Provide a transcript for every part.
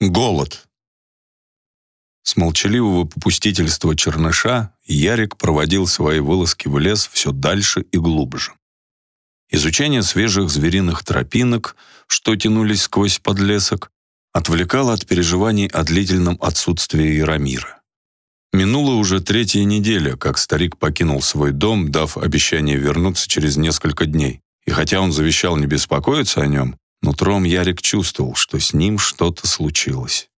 Голод. С молчаливого попустительства черныша Ярик проводил свои вылазки в лес все дальше и глубже. Изучение свежих звериных тропинок, что тянулись сквозь подлесок, отвлекало от переживаний о длительном отсутствии Яромира. Минула уже третья неделя, как старик покинул свой дом, дав обещание вернуться через несколько дней. И хотя он завещал не беспокоиться о нем, Нутром Ярик чувствовал, что с ним что-то случилось.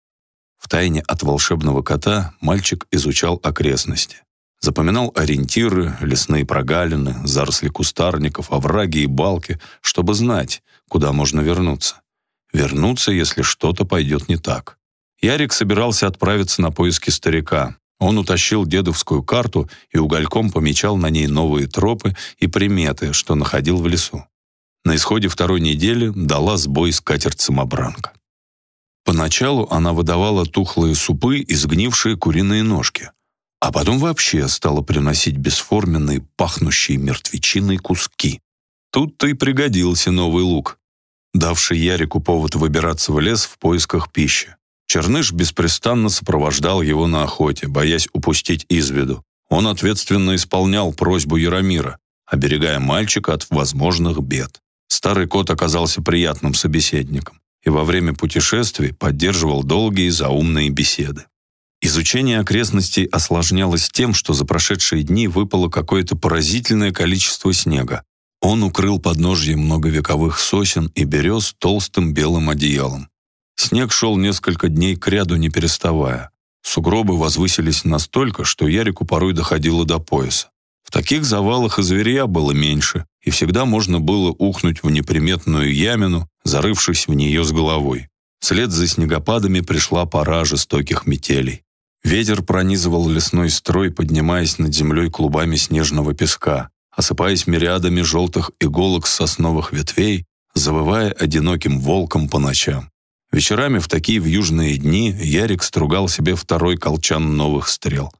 Втайне от волшебного кота мальчик изучал окрестности. Запоминал ориентиры, лесные прогалины, заросли кустарников, овраги и балки, чтобы знать, куда можно вернуться. Вернуться, если что-то пойдет не так. Ярик собирался отправиться на поиски старика. Он утащил дедовскую карту и угольком помечал на ней новые тропы и приметы, что находил в лесу. На исходе второй недели дала сбой скатерть-самобранка. Поначалу она выдавала тухлые супы и сгнившие куриные ножки, а потом вообще стала приносить бесформенные, пахнущие мертвечиной куски. Тут-то и пригодился новый лук, давший Ярику повод выбираться в лес в поисках пищи. Черныш беспрестанно сопровождал его на охоте, боясь упустить из виду. Он ответственно исполнял просьбу Яромира, оберегая мальчика от возможных бед. Старый кот оказался приятным собеседником и во время путешествий поддерживал долгие заумные беседы. Изучение окрестностей осложнялось тем, что за прошедшие дни выпало какое-то поразительное количество снега. Он укрыл подножье многовековых сосен и берез толстым белым одеялом. Снег шел несколько дней кряду не переставая. Сугробы возвысились настолько, что Ярику порой доходило до пояса. В таких завалах и зверя было меньше, и всегда можно было ухнуть в неприметную ямину, зарывшись в нее с головой. Вслед за снегопадами пришла пора жестоких метелей. Ветер пронизывал лесной строй, поднимаясь над землей клубами снежного песка, осыпаясь мириадами желтых иголок сосновых ветвей, завывая одиноким волком по ночам. Вечерами в такие вьюжные дни Ярик стругал себе второй колчан новых стрел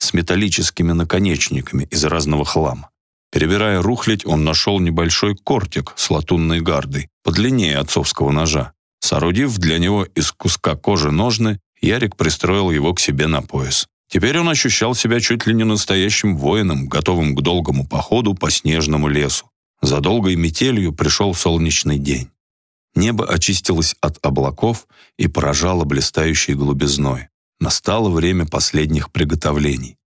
с металлическими наконечниками из разного хлама. Перебирая рухлядь, он нашел небольшой кортик с латунной гардой, подлиннее отцовского ножа. Соорудив для него из куска кожи ножны, Ярик пристроил его к себе на пояс. Теперь он ощущал себя чуть ли не настоящим воином, готовым к долгому походу по снежному лесу. За долгой метелью пришел солнечный день. Небо очистилось от облаков и поражало блистающей голубизной. Настало время последних приготовлений.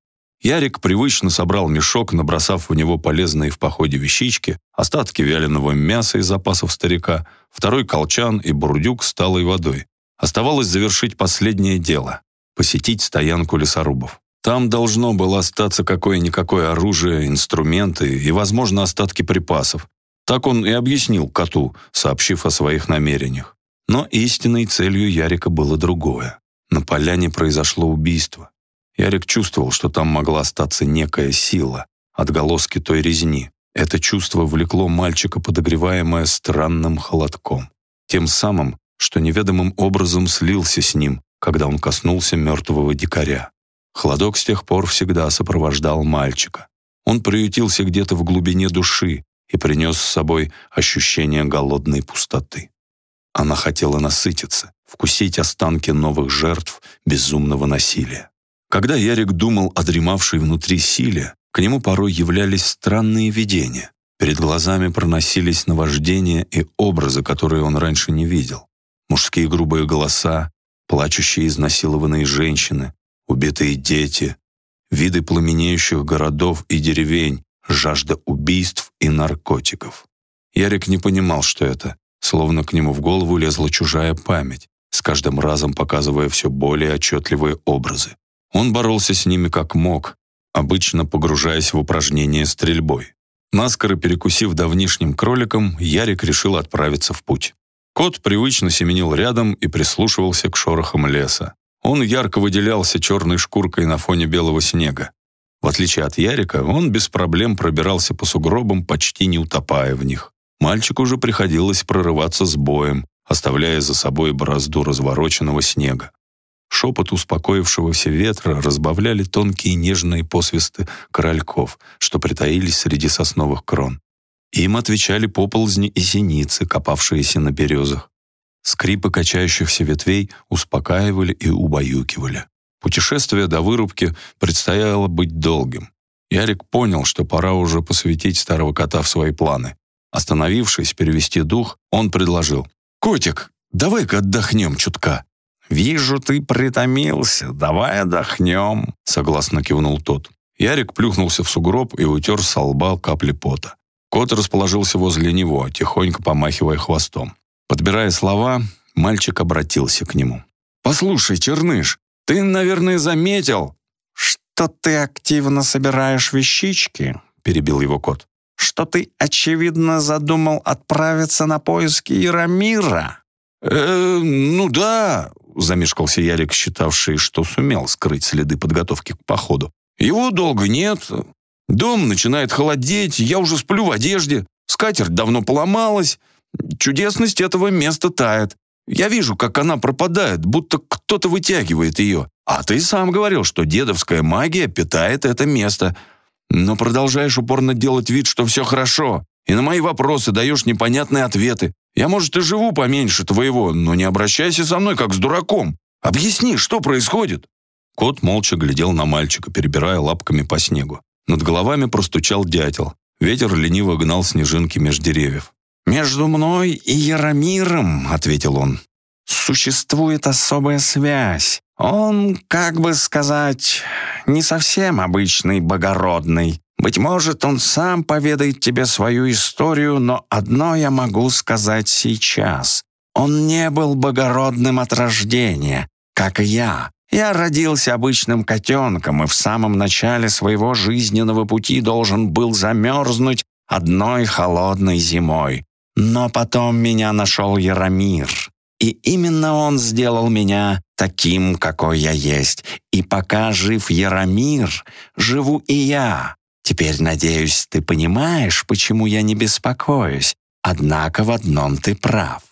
Ярик привычно собрал мешок, набросав в него полезные в походе вещички, остатки вяленого мяса из запасов старика, второй колчан и бурдюк с талой водой. Оставалось завершить последнее дело — посетить стоянку лесорубов. Там должно было остаться какое-никакое оружие, инструменты и, возможно, остатки припасов. Так он и объяснил коту, сообщив о своих намерениях. Но истинной целью Ярика было другое. На поляне произошло убийство. Ярик чувствовал, что там могла остаться некая сила, отголоски той резни. Это чувство влекло мальчика, подогреваемое странным холодком. Тем самым, что неведомым образом слился с ним, когда он коснулся мертвого дикаря. Холодок с тех пор всегда сопровождал мальчика. Он приютился где-то в глубине души и принес с собой ощущение голодной пустоты. Она хотела насытиться, вкусить останки новых жертв безумного насилия. Когда Ярик думал о дремавшей внутри силе, к нему порой являлись странные видения. Перед глазами проносились наваждения и образы, которые он раньше не видел. Мужские грубые голоса, плачущие изнасилованные женщины, убитые дети, виды пламенеющих городов и деревень, жажда убийств и наркотиков. Ярик не понимал, что это, словно к нему в голову лезла чужая память, с каждым разом показывая все более отчетливые образы. Он боролся с ними как мог, обычно погружаясь в упражнения стрельбой. Наскоро перекусив давнишним кроликом, Ярик решил отправиться в путь. Кот привычно семенил рядом и прислушивался к шорохам леса. Он ярко выделялся черной шкуркой на фоне белого снега. В отличие от Ярика, он без проблем пробирался по сугробам, почти не утопая в них. Мальчику же приходилось прорываться с боем, оставляя за собой борозду развороченного снега. Шепот успокоившегося ветра разбавляли тонкие нежные посвисты корольков, что притаились среди сосновых крон. Им отвечали поползни и синицы, копавшиеся на березах. Скрипы качающихся ветвей успокаивали и убаюкивали. Путешествие до вырубки предстояло быть долгим. Ярик понял, что пора уже посвятить старого кота в свои планы. Остановившись перевести дух, он предложил. «Котик, давай-ка отдохнем чутка». «Вижу, ты притомился. Давай отдохнем», — согласно кивнул тот. Ярик плюхнулся в сугроб и утер со лба капли пота. Кот расположился возле него, тихонько помахивая хвостом. Подбирая слова, мальчик обратился к нему. «Послушай, Черныш, ты, наверное, заметил...» «Что ты активно собираешь вещички?» — перебил его кот. «Что ты, очевидно, задумал отправиться на поиски Яромира?» «Э, ну да», — замешкался Ярик, считавший, что сумел скрыть следы подготовки к походу. «Его долго нет. Дом начинает холодеть, я уже сплю в одежде, скатерть давно поломалась, чудесность этого места тает. Я вижу, как она пропадает, будто кто-то вытягивает ее. А ты сам говорил, что дедовская магия питает это место. Но продолжаешь упорно делать вид, что все хорошо, и на мои вопросы даешь непонятные ответы. Я, может, и живу поменьше твоего, но не обращайся со мной, как с дураком. Объясни, что происходит?» Кот молча глядел на мальчика, перебирая лапками по снегу. Над головами простучал дятел. Ветер лениво гнал снежинки меж деревьев. «Между мной и Яромиром, — ответил он, — существует особая связь. Он, как бы сказать, не совсем обычный богородный. Быть может, он сам поведает тебе свою историю, но одно я могу сказать сейчас. Он не был богородным от рождения, как и я. Я родился обычным котенком и в самом начале своего жизненного пути должен был замерзнуть одной холодной зимой. Но потом меня нашел Яромир, и именно он сделал меня таким, какой я есть. И пока жив Яромир, живу и я. Теперь, надеюсь, ты понимаешь, почему я не беспокоюсь. Однако в одном ты прав».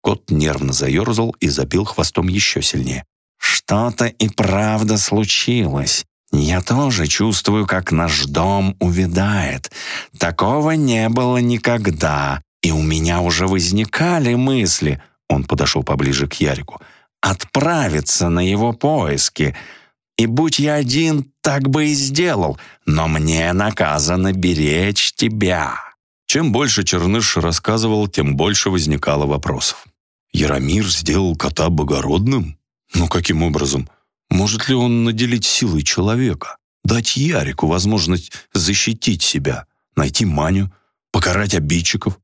Кот нервно заерзал и забил хвостом еще сильнее. Что-то и правда случилось. Я тоже чувствую, как наш дом увядает. Такого не было никогда. И у меня уже возникали мысли, он подошел поближе к Ярику, отправиться на его поиски. И будь я один, так бы и сделал, но мне наказано беречь тебя». Чем больше Черныш рассказывал, тем больше возникало вопросов. «Яромир сделал кота богородным?» Но каким образом? Может ли он наделить силой человека? Дать Ярику возможность защитить себя, найти Маню, покарать обидчиков?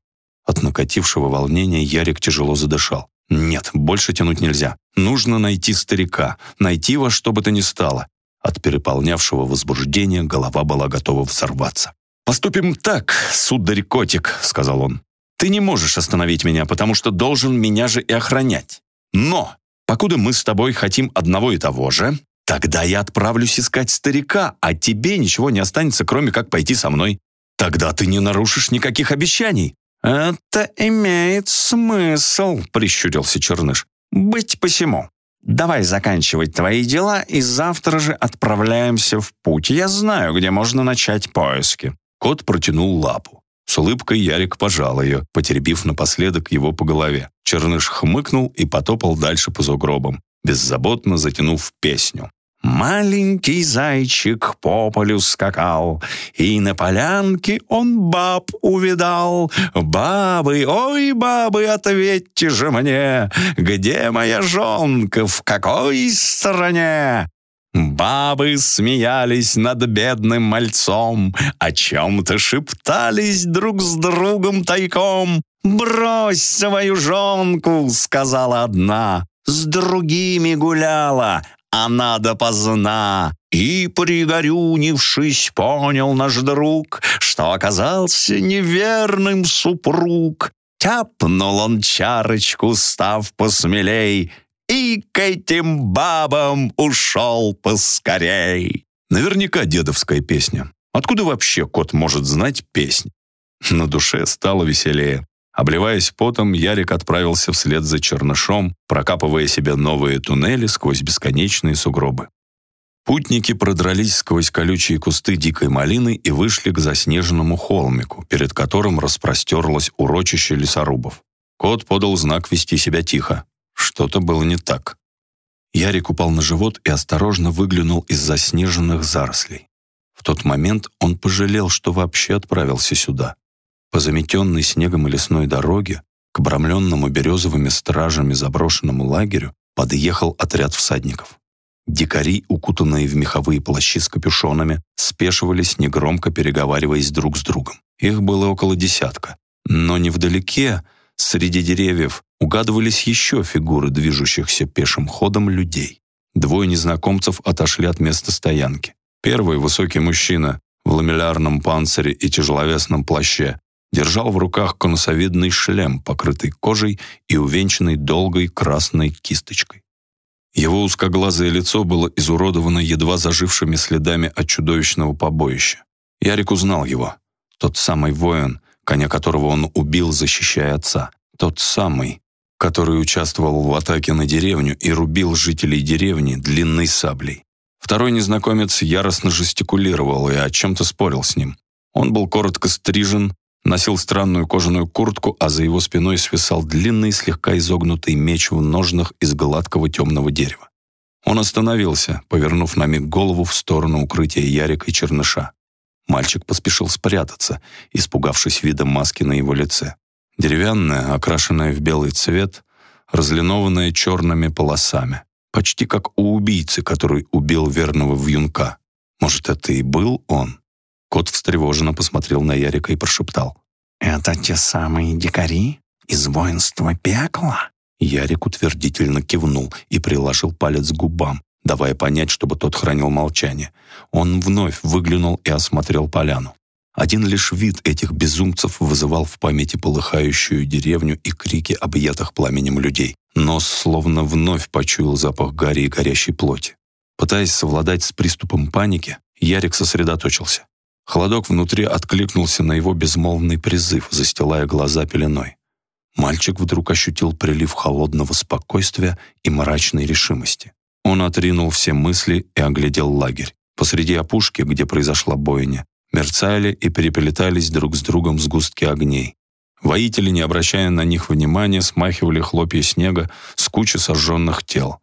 От накатившего волнения Ярик тяжело задышал. Нет, больше тянуть нельзя. Нужно найти старика, найти во что бы то ни стало. От переполнявшего возбуждения голова была готова взорваться. «Поступим так, сударь-котик», — сказал он. «Ты не можешь остановить меня, потому что должен меня же и охранять. Но Покуда мы с тобой хотим одного и того же, тогда я отправлюсь искать старика, а тебе ничего не останется, кроме как пойти со мной. Тогда ты не нарушишь никаких обещаний». «Это имеет смысл», — прищурился Черныш. «Быть посему. Давай заканчивать твои дела, и завтра же отправляемся в путь. Я знаю, где можно начать поиски». Кот протянул лапу. С улыбкой Ярик пожал ее, потеребив напоследок его по голове. Черныш хмыкнул и потопал дальше по сугробам, беззаботно затянув песню. Маленький зайчик по полю скакал, И на полянке он баб увидал. Бабы, ой, бабы, ответьте же мне, Где моя жонка, в какой стране? Бабы смеялись над бедным мальцом, О чем-то шептались друг с другом тайком. «Брось свою жонку», — сказала одна, «С другими гуляла, она допоздна». И, пригорюнившись, понял наш друг, Что оказался неверным супруг. Тяпнул он чарочку, став посмелей, и к этим бабам ушел поскорей. Наверняка дедовская песня. Откуда вообще кот может знать песнь? На душе стало веселее. Обливаясь потом, Ярик отправился вслед за чернышом, прокапывая себе новые туннели сквозь бесконечные сугробы. Путники продрались сквозь колючие кусты дикой малины и вышли к заснеженному холмику, перед которым распростерлось урочище лесорубов. Кот подал знак вести себя тихо. Что-то было не так. Ярик упал на живот и осторожно выглянул из заснеженных зарослей. В тот момент он пожалел, что вообще отправился сюда. По заметенной снегом и лесной дороге к брамленному березовыми стражами заброшенному лагерю подъехал отряд всадников. Дикари, укутанные в меховые плащи с капюшонами, спешивались, негромко переговариваясь друг с другом. Их было около десятка. Но невдалеке, среди деревьев, угадывались еще фигуры движущихся пешим ходом людей. Двое незнакомцев отошли от места стоянки. Первый, высокий мужчина, в ламеллярном панцире и тяжеловесном плаще, держал в руках конусовидный шлем, покрытый кожей и увенчанный долгой красной кисточкой. Его узкоглазое лицо было изуродовано едва зажившими следами от чудовищного побоища. Ярик узнал его. Тот самый воин, коня которого он убил, защищая отца. Тот самый, который участвовал в атаке на деревню и рубил жителей деревни длинной саблей. Второй незнакомец яростно жестикулировал и о чем-то спорил с ним. Он был коротко стрижен, носил странную кожаную куртку, а за его спиной свисал длинный, слегка изогнутый меч в ножнах из гладкого темного дерева. Он остановился, повернув на миг голову в сторону укрытия Ярика и Черныша. Мальчик поспешил спрятаться, испугавшись вида маски на его лице. Деревянная, окрашенная в белый цвет, разлинованная черными полосами. Почти как у убийцы, который убил верного вьюнка. Может, это и был он? Кот встревоженно посмотрел на Ярика и прошептал. «Это те самые дикари из воинства пекла?» Ярик утвердительно кивнул и приложил палец к губам, давая понять, чтобы тот хранил молчание. Он вновь выглянул и осмотрел поляну. Один лишь вид этих безумцев вызывал в памяти полыхающую деревню и крики объятых пламенем людей. Нос словно вновь почуял запах гари и горящей плоти. Пытаясь совладать с приступом паники, Ярик сосредоточился. Холодок внутри откликнулся на его безмолвный призыв, застилая глаза пеленой. Мальчик вдруг ощутил прилив холодного спокойствия и мрачной решимости. Он отринул все мысли и оглядел лагерь. Посреди опушки, где произошла бойня, мерцали и переплетались друг с другом сгустки огней. Воители, не обращая на них внимания, смахивали хлопья снега с кучи сожженных тел.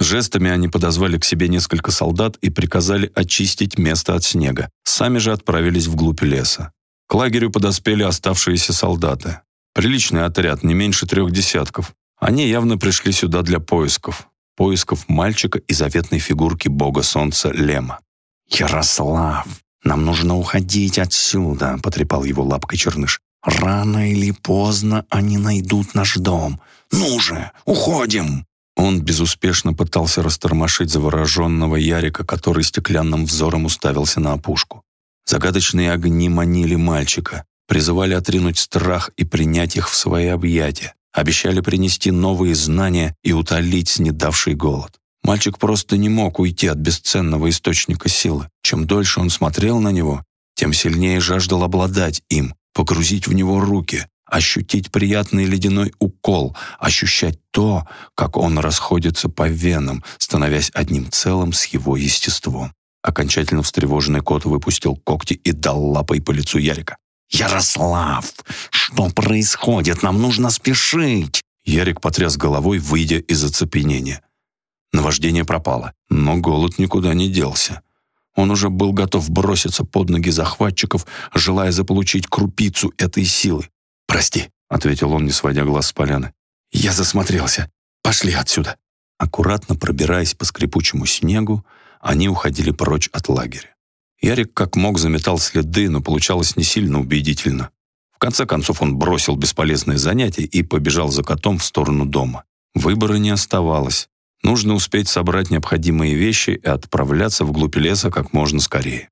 Жестами они подозвали к себе несколько солдат и приказали очистить место от снега. Сами же отправились вглубь леса. К лагерю подоспели оставшиеся солдаты. Приличный отряд, не меньше трех десятков. Они явно пришли сюда для поисков. Поисков мальчика и заветной фигурки бога солнца Лема. «Ярослав, нам нужно уходить отсюда», — потрепал его лапкой черныш. «Рано или поздно они найдут наш дом. Ну же, уходим!» Он безуспешно пытался растормошить завороженного Ярика, который стеклянным взором уставился на опушку. Загадочные огни манили мальчика, призывали отринуть страх и принять их в свои объятия, обещали принести новые знания и утолить снедавший голод. Мальчик просто не мог уйти от бесценного источника силы. Чем дольше он смотрел на него, тем сильнее жаждал обладать им, погрузить в него руки, ощутить приятный ледяной укол, ощущать то, как он расходится по венам, становясь одним целым с его естеством. Окончательно встревоженный кот выпустил когти и дал лапой по лицу Ярика. «Ярослав, что происходит? Нам нужно спешить!» Ярик потряс головой, выйдя из оцепенения. Наваждение пропало, но голод никуда не делся. Он уже был готов броситься под ноги захватчиков, желая заполучить крупицу этой силы. «Прости», — ответил он, не сводя глаз с поляны. «Я засмотрелся. Пошли отсюда». Аккуратно пробираясь по скрипучему снегу, они уходили прочь от лагеря. Ярик как мог заметал следы, но получалось не сильно убедительно. В конце концов он бросил бесполезное занятие и побежал за котом в сторону дома. Выбора не оставалось. Нужно успеть собрать необходимые вещи и отправляться вглубь леса как можно скорее.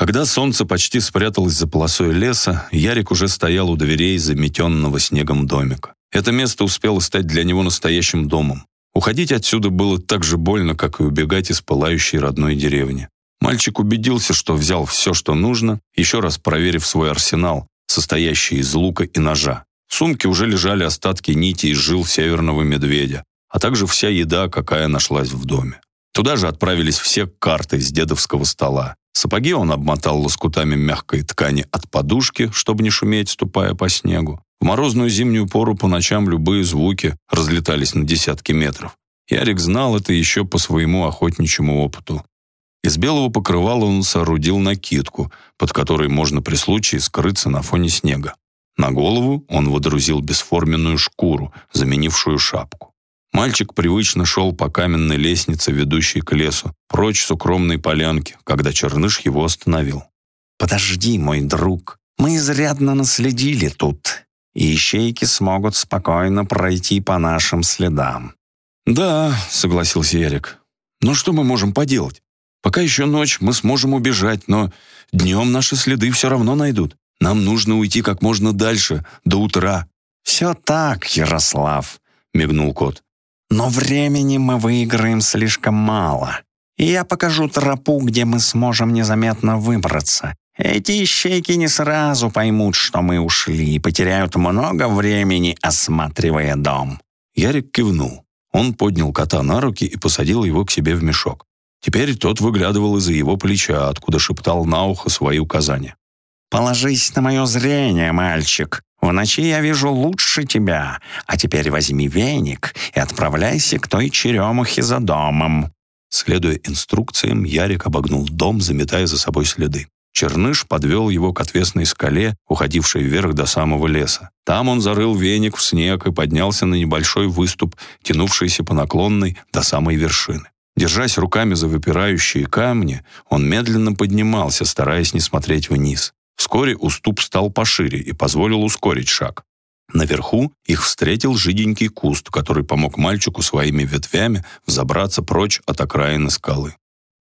Когда солнце почти спряталось за полосой леса, Ярик уже стоял у дверей заметенного снегом домика. Это место успело стать для него настоящим домом. Уходить отсюда было так же больно, как и убегать из пылающей родной деревни. Мальчик убедился, что взял все, что нужно, еще раз проверив свой арсенал, состоящий из лука и ножа. В сумке уже лежали остатки нити из жил северного медведя, а также вся еда, какая нашлась в доме. Туда же отправились все карты с дедовского стола. Сапоги он обмотал лоскутами мягкой ткани от подушки, чтобы не шуметь, ступая по снегу. В морозную зимнюю пору по ночам любые звуки разлетались на десятки метров. Ярик знал это еще по своему охотничьему опыту. Из белого покрывала он соорудил накидку, под которой можно при случае скрыться на фоне снега. На голову он водрузил бесформенную шкуру, заменившую шапку. Мальчик привычно шел по каменной лестнице, ведущей к лесу, прочь с укромной полянки, когда Черныш его остановил. «Подожди, мой друг, мы изрядно наследили тут и ищейки смогут спокойно пройти по нашим следам». «Да», — согласился Ярик. «Но что мы можем поделать? Пока еще ночь, мы сможем убежать, но днем наши следы все равно найдут. Нам нужно уйти как можно дальше, до утра». «Все так, Ярослав», — мигнул кот. «Но времени мы выиграем слишком мало. И я покажу тропу, где мы сможем незаметно выбраться. Эти ищейки не сразу поймут, что мы ушли, и потеряют много времени, осматривая дом». Ярик кивнул. Он поднял кота на руки и посадил его к себе в мешок. Теперь тот выглядывал из-за его плеча, откуда шептал на ухо свои указания. «Положись на мое зрение, мальчик. В ночи я вижу лучше тебя. А теперь возьми веник и отправляйся к той черемухе за домом». Следуя инструкциям, Ярик обогнул дом, заметая за собой следы. Черныш подвел его к отвесной скале, уходившей вверх до самого леса. Там он зарыл веник в снег и поднялся на небольшой выступ, тянувшийся по наклонной до самой вершины. Держась руками за выпирающие камни, он медленно поднимался, стараясь не смотреть вниз. Вскоре уступ стал пошире и позволил ускорить шаг. Наверху их встретил жиденький куст, который помог мальчику своими ветвями взобраться прочь от окраины скалы.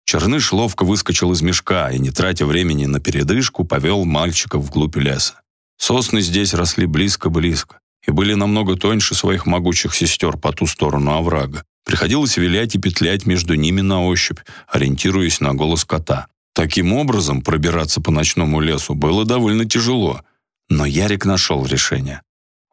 Черныш ловко выскочил из мешка и, не тратя времени на передышку, повел мальчика вглубь леса. Сосны здесь росли близко-близко и были намного тоньше своих могучих сестер по ту сторону оврага. Приходилось вилять и петлять между ними на ощупь, ориентируясь на голос кота. Таким образом, пробираться по ночному лесу было довольно тяжело, но Ярик нашел решение.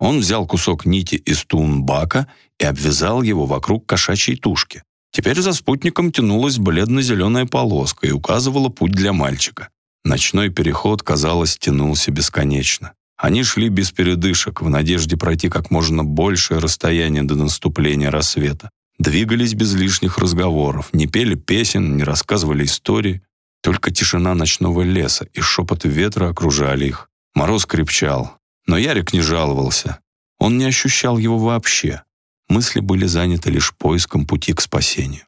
Он взял кусок нити из тунбака и обвязал его вокруг кошачьей тушки. Теперь за спутником тянулась бледно-зеленая полоска и указывала путь для мальчика. Ночной переход, казалось, тянулся бесконечно. Они шли без передышек, в надежде пройти как можно большее расстояние до наступления рассвета. Двигались без лишних разговоров, не пели песен, не рассказывали истории. Только тишина ночного леса и шепот ветра окружали их. Мороз крепчал, но Ярик не жаловался. Он не ощущал его вообще мысли были заняты лишь поиском пути к спасению.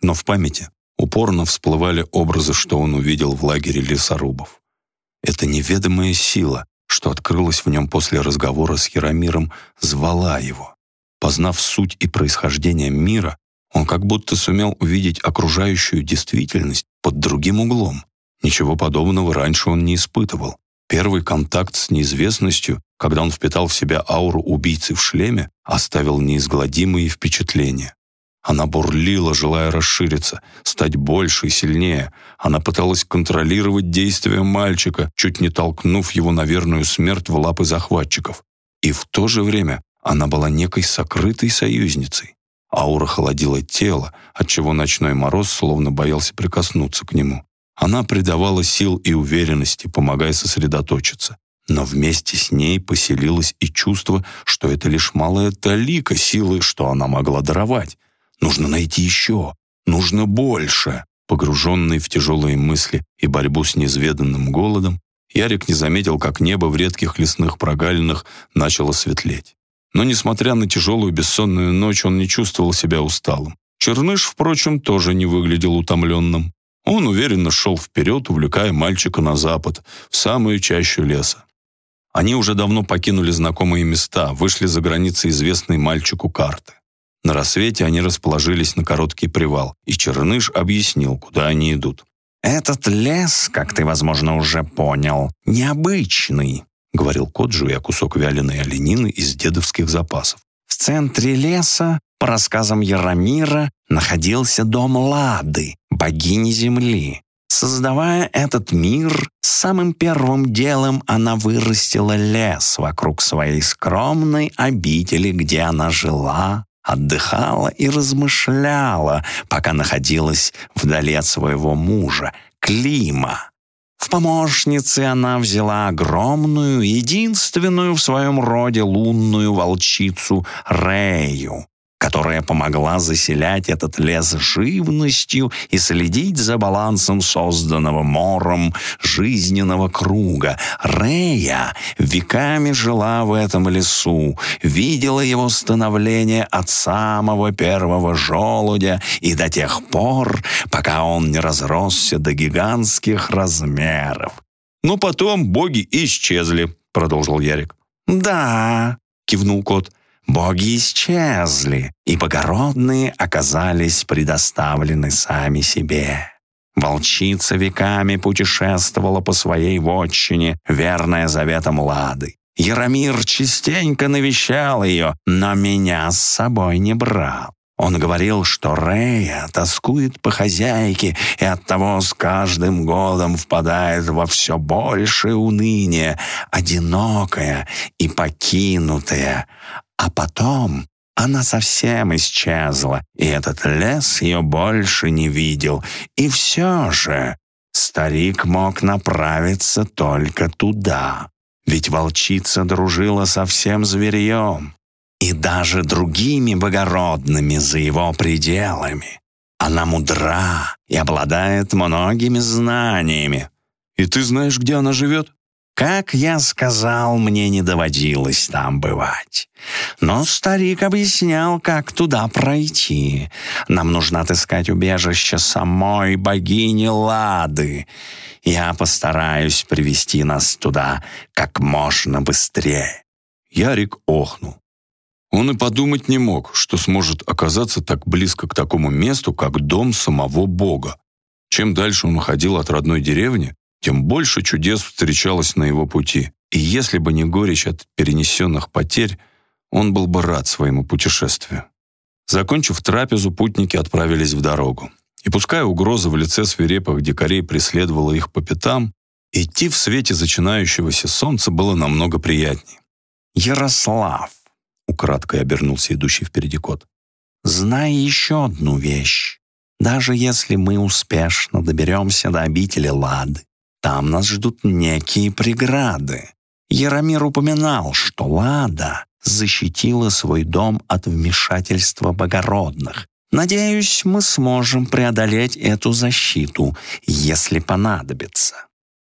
Но в памяти упорно всплывали образы, что он увидел в лагере лесорубов. Эта неведомая сила, что открылась в нем после разговора с Яромиром, звала его. Познав суть и происхождение мира, он как будто сумел увидеть окружающую действительность под другим углом. Ничего подобного раньше он не испытывал. Первый контакт с неизвестностью, когда он впитал в себя ауру убийцы в шлеме, оставил неизгладимые впечатления. Она бурлила, желая расшириться, стать больше и сильнее. Она пыталась контролировать действия мальчика, чуть не толкнув его на верную смерть в лапы захватчиков. И в то же время она была некой сокрытой союзницей. Аура холодила тело, отчего ночной мороз словно боялся прикоснуться к нему. Она придавала сил и уверенности, помогая сосредоточиться. Но вместе с ней поселилось и чувство, что это лишь малая талика силы, что она могла даровать. Нужно найти еще, нужно больше. Погруженный в тяжелые мысли и борьбу с неизведанным голодом, Ярик не заметил, как небо в редких лесных прогалинах начало светлеть. Но, несмотря на тяжелую бессонную ночь, он не чувствовал себя усталым. Черныш, впрочем, тоже не выглядел утомленным. Он уверенно шел вперед, увлекая мальчика на запад, в самую чащу леса. Они уже давно покинули знакомые места, вышли за границы известной мальчику карты. На рассвете они расположились на короткий привал, и Черныш объяснил, куда они идут. «Этот лес, как ты, возможно, уже понял, необычный», — говорил кот, жуя кусок вяленой оленины из дедовских запасов. «В центре леса, по рассказам Яромира, находился дом Лады, богини Земли. Создавая этот мир, самым первым делом она вырастила лес вокруг своей скромной обители, где она жила, отдыхала и размышляла, пока находилась вдали от своего мужа, Клима. В помощнице она взяла огромную, единственную в своем роде лунную волчицу Рею, которая помогла заселять этот лес живностью и следить за балансом созданного мором жизненного круга. Рея веками жила в этом лесу, видела его становление от самого первого желудя и до тех пор, пока он не разросся до гигантских размеров. «Но потом боги исчезли», — продолжил Ярик. «Да», — кивнул кот, — Боги исчезли, и богородные оказались предоставлены сами себе. Волчица веками путешествовала по своей вотчине, верная заветам Лады. Яромир частенько навещал ее, но меня с собой не брал. Он говорил, что Рея тоскует по хозяйке и оттого с каждым годом впадает во все большее уныние, одинокая и покинутая. А потом она совсем исчезла, и этот лес ее больше не видел. И все же старик мог направиться только туда. Ведь волчица дружила со всем зверьем и даже другими богородными за его пределами. Она мудра и обладает многими знаниями. «И ты знаешь, где она живет?» Как я сказал, мне не доводилось там бывать. Но старик объяснял, как туда пройти. Нам нужно отыскать убежище самой богини Лады. Я постараюсь привести нас туда как можно быстрее». Ярик охнул. Он и подумать не мог, что сможет оказаться так близко к такому месту, как дом самого Бога. Чем дальше он уходил от родной деревни, тем больше чудес встречалось на его пути. И если бы не горечь от перенесенных потерь, он был бы рад своему путешествию. Закончив трапезу, путники отправились в дорогу. И пускай угроза в лице свирепых дикарей преследовала их по пятам, идти в свете зачинающегося солнца было намного приятнее. «Ярослав», — украдкой обернулся идущий впереди кот, «знай еще одну вещь. Даже если мы успешно доберемся до обители Лады, там нас ждут некие преграды. Яромир упоминал, что Лада защитила свой дом от вмешательства богородных. Надеюсь, мы сможем преодолеть эту защиту, если понадобится».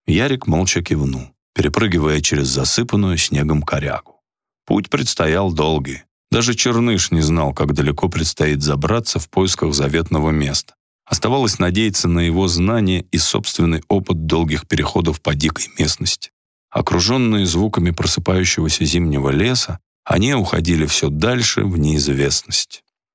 Ярик молча кивнул, перепрыгивая через засыпанную снегом корягу. Путь предстоял долгий. Даже Черныш не знал, как далеко предстоит забраться в поисках заветного места. Оставалось надеяться на его знания и собственный опыт долгих переходов по дикой местности. Окруженные звуками просыпающегося зимнего леса, они уходили все дальше в неизвестность.